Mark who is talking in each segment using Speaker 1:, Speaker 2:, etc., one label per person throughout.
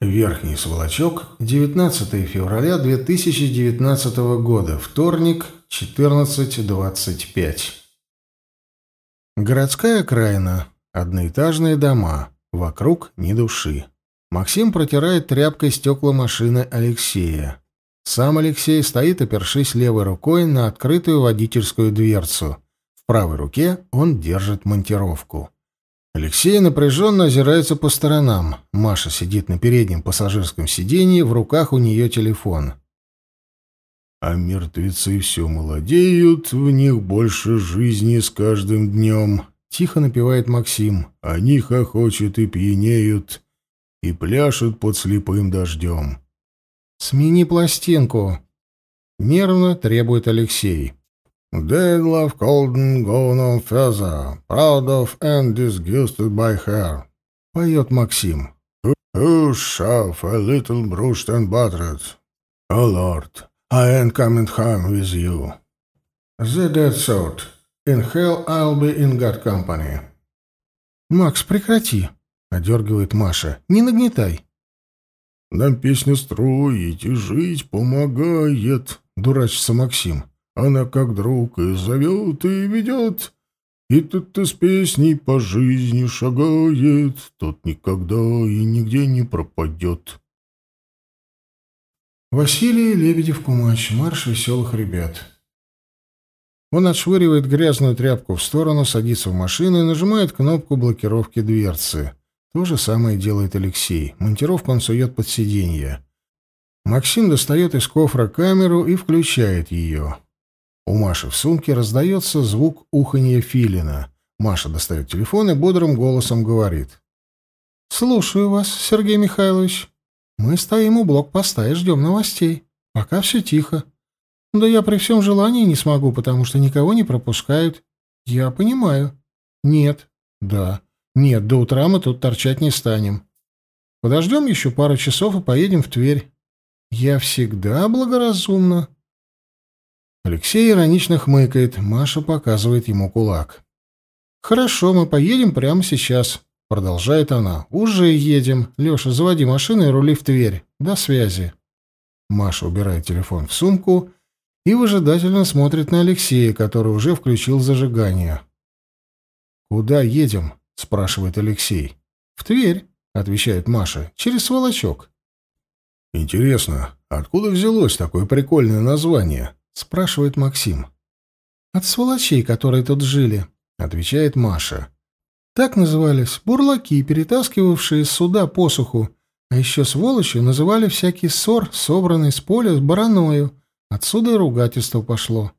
Speaker 1: Верхний Сволочок, 19 февраля 2019 года, вторник, 14.25. Городская окраина, одноэтажные дома, вокруг ни души. Максим протирает тряпкой стекла машины Алексея. Сам Алексей стоит, опершись левой рукой на открытую водительскую дверцу. В правой руке он держит монтировку. Алексей напряженно озирается по сторонам. Маша сидит на переднем пассажирском сиденье, в руках у нее телефон. «А мертвецы все молодеют, в них больше жизни с каждым днем», — тихо напевает Максим. «Они хохочут и пьянеют, и пляшут под слепым дождем». «Смени пластинку», — нервно требует Алексей. They love Colden gone on further, proud of and disgusted by her. Поет Максим. Who shove a little bruised and battered? Oh Lord, I ain't coming home with you. The dead sort. In hell I'll be in God company. Макс, прекрати, одергивает Маша. Не нагнетай. Нам песня строить и жить помогает, дурачится Максим. Она как друг и зовет, и ведет, и тут-то с песней по жизни шагает, тот никогда и нигде не пропадет. Василий Лебедев-Кумач, марш веселых ребят. Он отшвыривает грязную тряпку в сторону, садится в машину и нажимает кнопку блокировки дверцы. То же самое делает Алексей. Монтировку он сует под сиденье. Максим достает из кофра камеру и включает ее. У Маши в сумке раздается звук уханья филина. Маша достает телефон и бодрым голосом говорит. «Слушаю вас, Сергей Михайлович. Мы стоим у блокпоста и ждем новостей. Пока все тихо. Да я при всем желании не смогу, потому что никого не пропускают. Я понимаю. Нет. Да. Нет, до утра мы тут торчать не станем. Подождем еще пару часов и поедем в Тверь. Я всегда благоразумно. Алексей иронично хмыкает, Маша показывает ему кулак. «Хорошо, мы поедем прямо сейчас», — продолжает она. «Уже едем. Леша, заводи машину и рули в Тверь. До связи». Маша убирает телефон в сумку и выжидательно смотрит на Алексея, который уже включил зажигание. «Куда едем?» — спрашивает Алексей. «В Тверь», — отвечает Маша, — «через сволочок». «Интересно, откуда взялось такое прикольное название?» — спрашивает Максим. «От сволочей, которые тут жили», — отвечает Маша. «Так назывались бурлаки, перетаскивавшие с суда посуху, а еще сволочью называли всякий ссор, собранный с поля с бараною. Отсюда и ругательство пошло».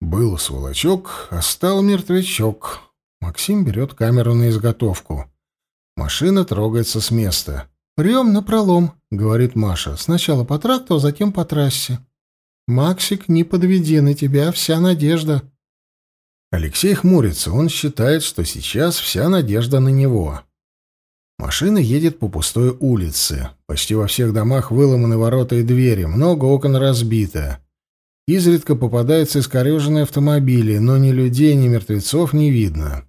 Speaker 1: Был сволочок, а стал мертвячок. Максим берет камеру на изготовку. Машина трогается с места. «Прием на пролом», — говорит Маша. «Сначала по тракту, а затем по трассе». «Максик, не подведи, на тебя вся надежда». Алексей хмурится, он считает, что сейчас вся надежда на него. Машина едет по пустой улице. Почти во всех домах выломаны ворота и двери, много окон разбито. Изредка попадаются искореженные автомобили, но ни людей, ни мертвецов не видно.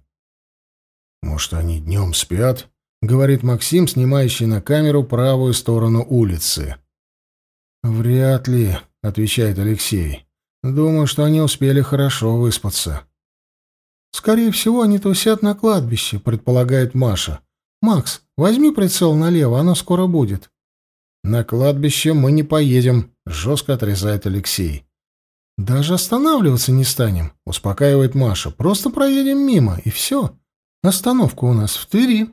Speaker 1: «Может, они днем спят?» — говорит Максим, снимающий на камеру правую сторону улицы. «Вряд ли», — отвечает Алексей. «Думаю, что они успели хорошо выспаться». «Скорее всего, они тусят на кладбище», — предполагает Маша. «Макс, возьми прицел налево, оно скоро будет». «На кладбище мы не поедем», — жестко отрезает Алексей. «Даже останавливаться не станем», — успокаивает Маша. «Просто проедем мимо, и все. Остановка у нас в Твери».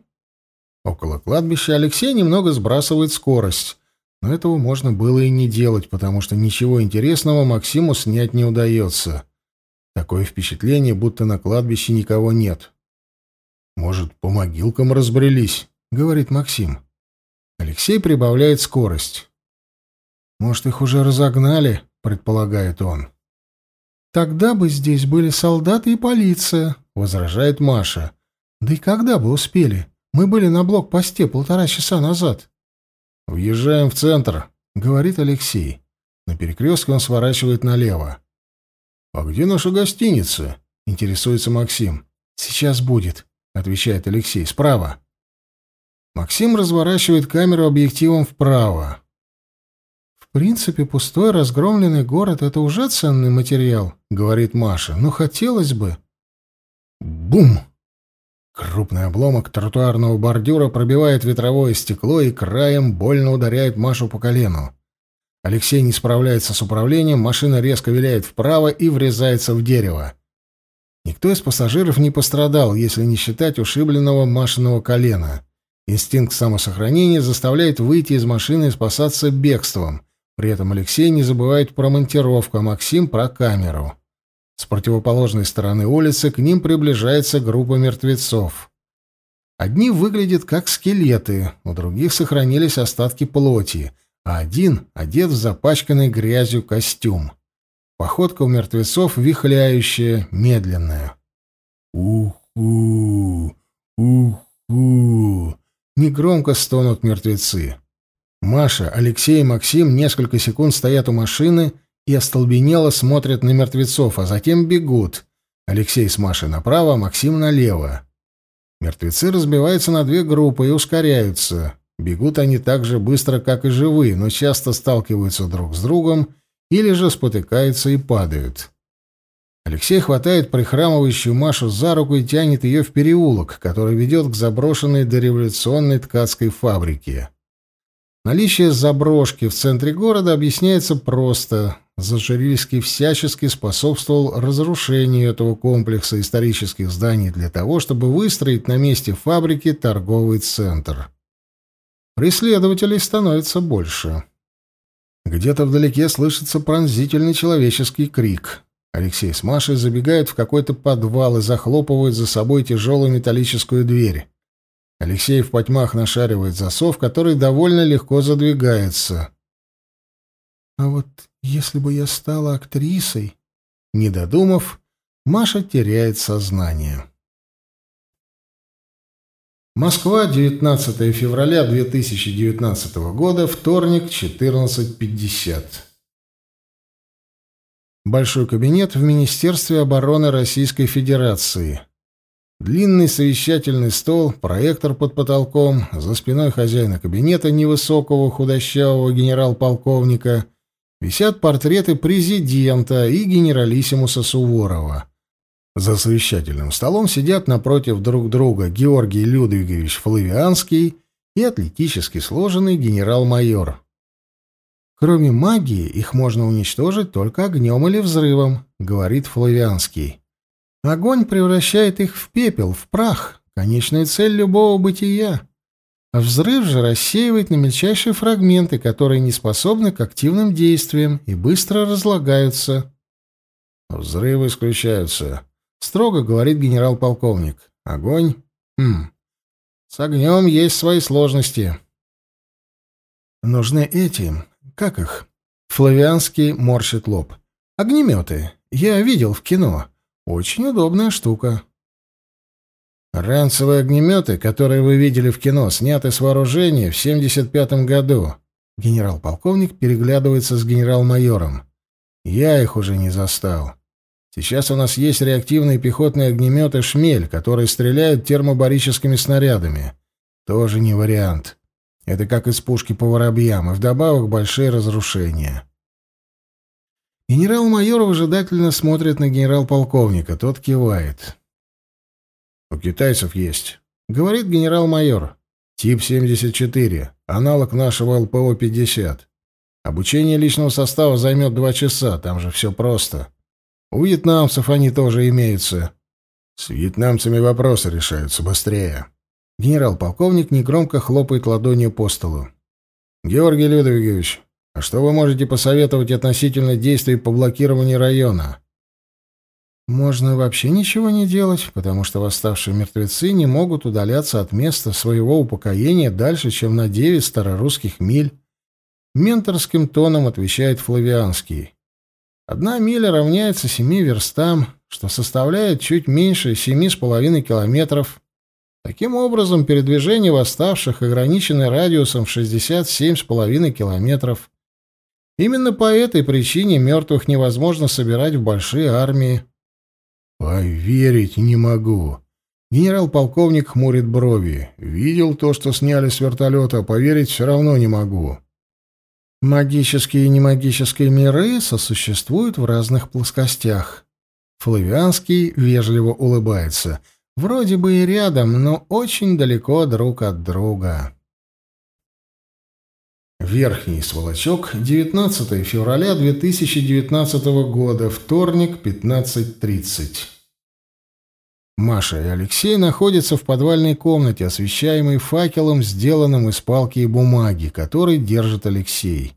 Speaker 1: Около кладбища Алексей немного сбрасывает скорость, но этого можно было и не делать, потому что ничего интересного Максиму снять не удается. Такое впечатление, будто на кладбище никого нет. «Может, по могилкам разбрелись?» — говорит Максим. Алексей прибавляет скорость. «Может, их уже разогнали?» — предполагает он. «Тогда бы здесь были солдаты и полиция», — возражает Маша. «Да и когда бы успели? Мы были на блокпосте полтора часа назад». «Въезжаем в центр», — говорит Алексей. На перекрестке он сворачивает налево. «А где наша гостиница?» — интересуется Максим. «Сейчас будет», — отвечает Алексей. «Справа». Максим разворачивает камеру объективом вправо. «В принципе, пустой разгромленный город — это уже ценный материал», — говорит Маша. «Но хотелось бы...» Бум! Крупный обломок тротуарного бордюра пробивает ветровое стекло и краем больно ударяет Машу по колену. Алексей не справляется с управлением, машина резко виляет вправо и врезается в дерево. Никто из пассажиров не пострадал, если не считать ушибленного Машиного колена. Инстинкт самосохранения заставляет выйти из машины и спасаться бегством. При этом Алексей не забывает про монтировку, а Максим — про камеру. С противоположной стороны улицы к ним приближается группа мертвецов. Одни выглядят как скелеты, у других сохранились остатки плоти, а один одет в запачканный грязью костюм. Походка у мертвецов вихляющая, медленная. «Уху! Уху!» Негромко стонут мертвецы. Маша, Алексей и Максим несколько секунд стоят у машины — и остолбенело смотрят на мертвецов, а затем бегут. Алексей с Машей направо, Максим налево. Мертвецы разбиваются на две группы и ускоряются. Бегут они так же быстро, как и живые, но часто сталкиваются друг с другом или же спотыкаются и падают. Алексей хватает прихрамывающую Машу за руку и тянет ее в переулок, который ведет к заброшенной дореволюционной ткацкой фабрике. Наличие заброшки в центре города объясняется просто. Зажирильский всячески способствовал разрушению этого комплекса исторических зданий для того, чтобы выстроить на месте фабрики торговый центр. Преследователей становится больше. Где-то вдалеке слышится пронзительный человеческий крик. Алексей с Машей забегают в какой-то подвал и захлопывают за собой тяжелую металлическую дверь. Алексей в потьмах нашаривает засов, который довольно легко задвигается. А вот если бы я стала актрисой... Не додумав, Маша теряет сознание. Москва, 19 февраля 2019 года, вторник, 14.50. Большой кабинет в Министерстве обороны Российской Федерации. Длинный совещательный стол, проектор под потолком, за спиной хозяина кабинета невысокого худощавого генерал-полковника — висят портреты президента и генералиссимуса Суворова. За совещательным столом сидят напротив друг друга Георгий Людвигович Флавианский и атлетически сложенный генерал-майор. Кроме магии, их можно уничтожить только огнем или взрывом, говорит Флавианский. Огонь превращает их в пепел, в прах, конечная цель любого бытия. А взрыв же рассеивает на мельчайшие фрагменты, которые не способны к активным действиям и быстро разлагаются. Взрывы исключаются. Строго говорит генерал-полковник. Огонь? Хм. С огнем есть свои сложности. Нужны эти... Как их? Флавианский морщит лоб. Огнеметы. Я видел в кино. Очень удобная штука. Ранцевые огнеметы, которые вы видели в кино, сняты с вооружения в 75-м году. Генерал-полковник переглядывается с генерал-майором. Я их уже не застал. Сейчас у нас есть реактивные пехотные огнеметы «Шмель», которые стреляют термобарическими снарядами. Тоже не вариант. Это как из пушки по воробьям, и вдобавок большие разрушения. Генерал-майор выжидательно смотрит на генерал-полковника, тот кивает. У китайцев есть. Говорит генерал-майор. Тип 74. Аналог нашего ЛПО-50. Обучение личного состава займет два часа, там же все просто. У вьетнамцев они тоже имеются. С вьетнамцами вопросы решаются быстрее. Генерал-полковник негромко хлопает ладонью по столу. «Георгий Людвигович, а что вы можете посоветовать относительно действий по блокированию района?» Можно вообще ничего не делать, потому что восставшие мертвецы не могут удаляться от места своего упокоения дальше, чем на девять старорусских миль. Менторским тоном отвечает Флавианский. Одна миля равняется семи верстам, что составляет чуть меньше семи с половиной километров. Таким образом, передвижение восставших ограничено радиусом в шестьдесят семь с половиной километров. Именно по этой причине мертвых невозможно собирать в большие армии. «Поверить не могу. Генерал-полковник хмурит брови. Видел то, что сняли с вертолета, поверить все равно не могу. Магические и немагические миры сосуществуют в разных плоскостях. Флавианский вежливо улыбается. Вроде бы и рядом, но очень далеко друг от друга. Верхний сволочок, 19 февраля 2019 года, вторник, 15.30. Маша и Алексей находятся в подвальной комнате, освещаемой факелом, сделанным из палки и бумаги, который держит Алексей.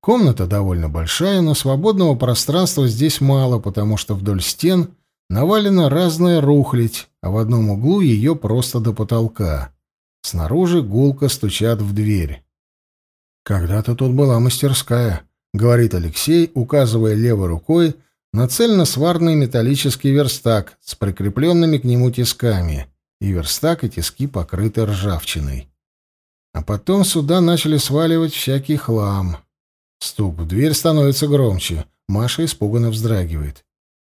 Speaker 1: Комната довольно большая, но свободного пространства здесь мало, потому что вдоль стен навалена разная рухлядь, а в одном углу ее просто до потолка. Снаружи гулко стучат в дверь. «Когда-то тут была мастерская», — говорит Алексей, указывая левой рукой на цельно-сварный металлический верстак с прикрепленными к нему тисками, и верстак и тиски покрыты ржавчиной. А потом сюда начали сваливать всякий хлам. Стук в дверь становится громче. Маша испуганно вздрагивает.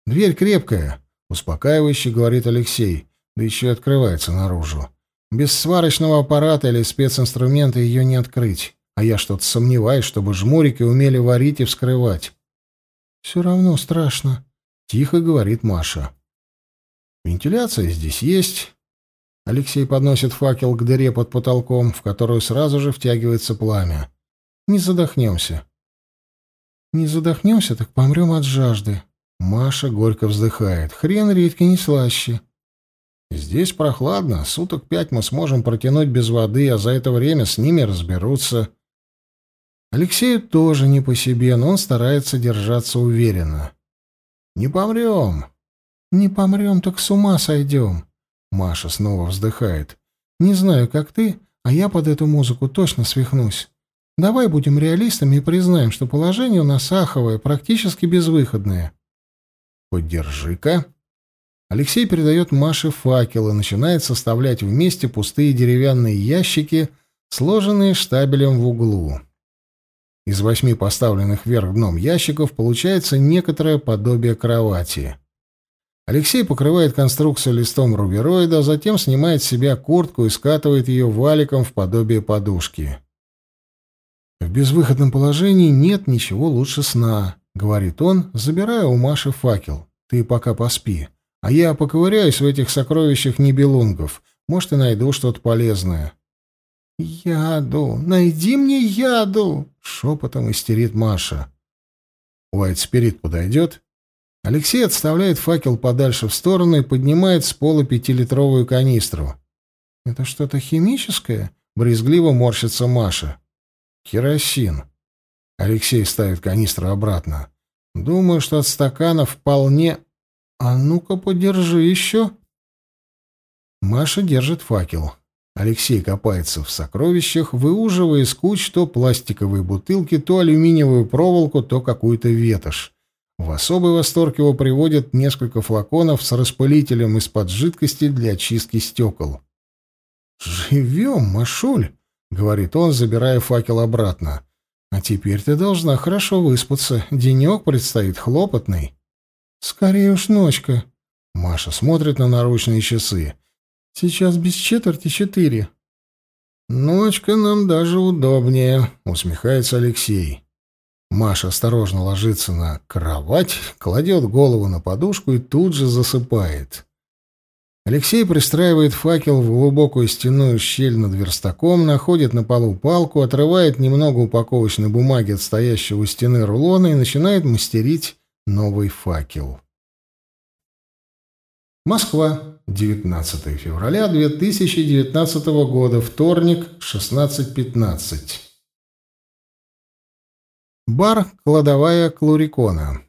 Speaker 1: «Дверь крепкая», — успокаивающе говорит Алексей, да еще и открывается наружу. «Без сварочного аппарата или специнструмента ее не открыть, а я что-то сомневаюсь, чтобы жмурики умели варить и вскрывать». «Все равно страшно», — тихо говорит Маша. «Вентиляция здесь есть». Алексей подносит факел к дыре под потолком, в которую сразу же втягивается пламя. «Не задохнемся». «Не задохнемся, так помрем от жажды». Маша горько вздыхает. «Хрен редьки не слаще». «Здесь прохладно. Суток пять мы сможем протянуть без воды, а за это время с ними разберутся». Алексею тоже не по себе, но он старается держаться уверенно. «Не помрем!» «Не помрем, так с ума сойдем!» Маша снова вздыхает. «Не знаю, как ты, а я под эту музыку точно свихнусь. Давай будем реалистами и признаем, что положение у нас аховое, практически безвыходное». «Подержи-ка!» Алексей передает Маше факел и начинает составлять вместе пустые деревянные ящики, сложенные штабелем в углу. Из восьми поставленных вверх дном ящиков получается некоторое подобие кровати. Алексей покрывает конструкцию листом рубероида, а затем снимает с себя куртку и скатывает ее валиком в подобие подушки. «В безвыходном положении нет ничего лучше сна», — говорит он, забирая у Маши факел. «Ты пока поспи, а я поковыряюсь в этих сокровищах небелунгов. Может, и найду что-то полезное». «Яду! Найди мне яду!» — шепотом истерит Маша. Уайт Спирит подойдет. Алексей отставляет факел подальше в сторону и поднимает с пола пятилитровую канистру. «Это что-то химическое?» — брезгливо морщится Маша. «Керосин». Алексей ставит канистру обратно. «Думаю, что от стакана вполне...» «А ну-ка, подержи еще». Маша держит факел. Алексей копается в сокровищах, выуживая из куч то пластиковые бутылки, то алюминиевую проволоку, то какую-то ветошь. В особый восторг его приводят несколько флаконов с распылителем из-под жидкости для очистки стекол. «Живем, Машуль!» — говорит он, забирая факел обратно. «А теперь ты должна хорошо выспаться. Денек предстоит хлопотный». «Скорее уж ночка». Маша смотрит на наручные часы. Сейчас без четверти четыре. Ночка нам даже удобнее, усмехается Алексей. Маша осторожно ложится на кровать, кладет голову на подушку и тут же засыпает. Алексей пристраивает факел в глубокую стенную щель над верстаком, находит на полу палку, отрывает немного упаковочной бумаги от стоящего у стены рулона и начинает мастерить новый факел. Москва, 19 февраля 2019 года, вторник, 16.15. Бар «Кладовая Клурикона».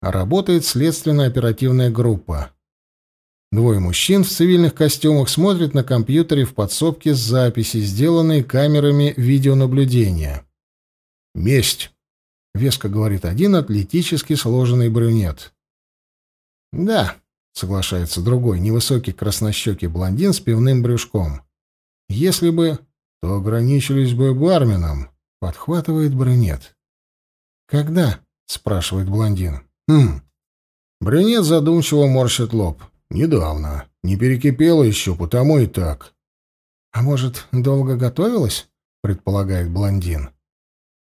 Speaker 1: Работает следственно-оперативная группа. Двое мужчин в цивильных костюмах смотрят на компьютере в подсобке с записи, сделанной камерами видеонаблюдения. «Месть», — веско говорит один атлетически сложенный брюнет. «Да», соглашается другой, невысокий краснощекий блондин с пивным брюшком. Если бы, то ограничились бы барменом, подхватывает брюнет. Когда? спрашивает блондин. Хм. Брюнет задумчиво морщит лоб. Недавно. Не перекипела еще, потому и так.
Speaker 2: А может, долго готовилась? предполагает блондин.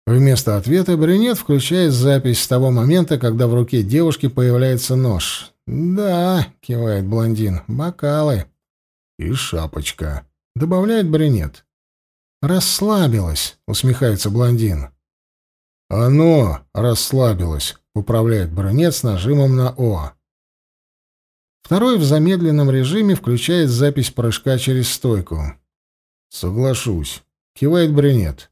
Speaker 1: Вместо ответа брюнет включает запись с того момента, когда в руке девушки появляется нож. «Да», — кивает блондин, — «бокалы». «И шапочка», — добавляет брюнет.
Speaker 2: «Расслабилась», — усмехается блондин.
Speaker 1: «Оно расслабилось», — управляет брюнет с нажимом на «О».
Speaker 2: Второй в замедленном режиме включает запись прыжка через стойку.
Speaker 1: «Соглашусь», — кивает брюнет.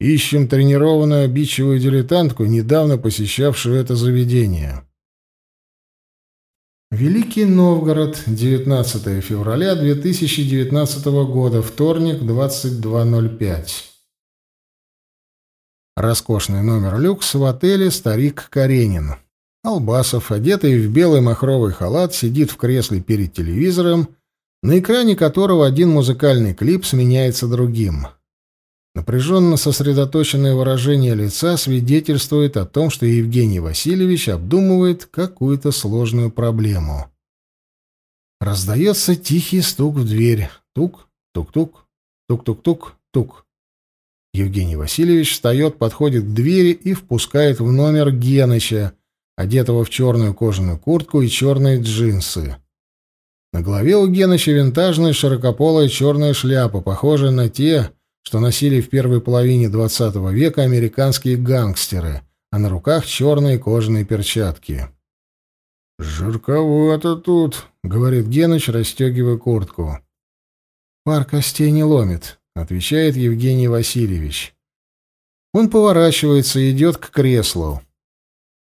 Speaker 1: «Ищем тренированную обидчивую дилетантку, недавно посещавшую это заведение».
Speaker 2: Великий Новгород, 19 февраля 2019 года, вторник, 22.05.
Speaker 1: Роскошный номер люкс в отеле «Старик Каренин». Албасов, одетый в белый махровый халат, сидит в кресле перед телевизором, на экране которого один музыкальный клип сменяется другим. Напряженно сосредоточенное выражение лица свидетельствует о том, что Евгений Васильевич обдумывает какую-то сложную проблему. Раздается тихий стук в дверь. Тук, тук-тук, тук-тук-тук, тук. Евгений Васильевич встает, подходит к двери и впускает в номер Геныча, одетого в черную кожаную куртку и черные джинсы. На голове у Геныча винтажная широкополая черная шляпа, похожая на те, что носили в первой половине XX века американские гангстеры, а на руках черные кожаные перчатки. «Жарковато тут», — говорит Геныч, расстегивая куртку.
Speaker 2: «Пар костей не ломит», — отвечает Евгений Васильевич.
Speaker 1: Он поворачивается и идет к креслу.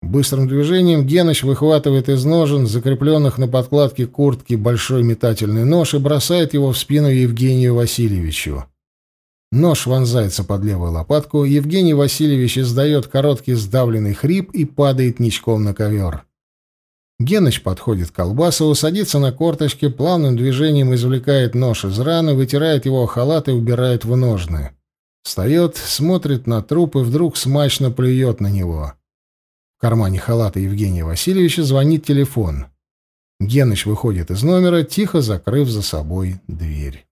Speaker 1: Быстрым движением Геныч выхватывает из ножен, закрепленных на подкладке куртки, большой метательный нож и бросает его в спину Евгению Васильевичу. Нож вонзается под левую лопатку, Евгений Васильевич издает короткий сдавленный хрип и падает ничком на ковер. Геныч подходит к Колбасову, садится на корточки, плавным движением извлекает нож из раны, вытирает его халат и убирает в ножны. Встает, смотрит на труп и вдруг смачно плюет на него. В кармане халата Евгения Васильевича звонит телефон. Геныч выходит из номера, тихо закрыв за собой дверь.